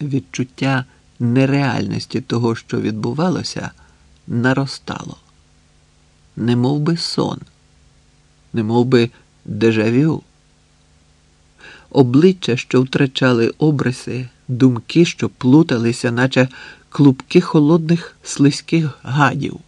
Відчуття нереальності того, що відбувалося, наростало. Не мов би сон, не мов би дежавю. Обличчя, що втрачали обриси, думки, що плуталися, наче клубки холодних слизьких гадів.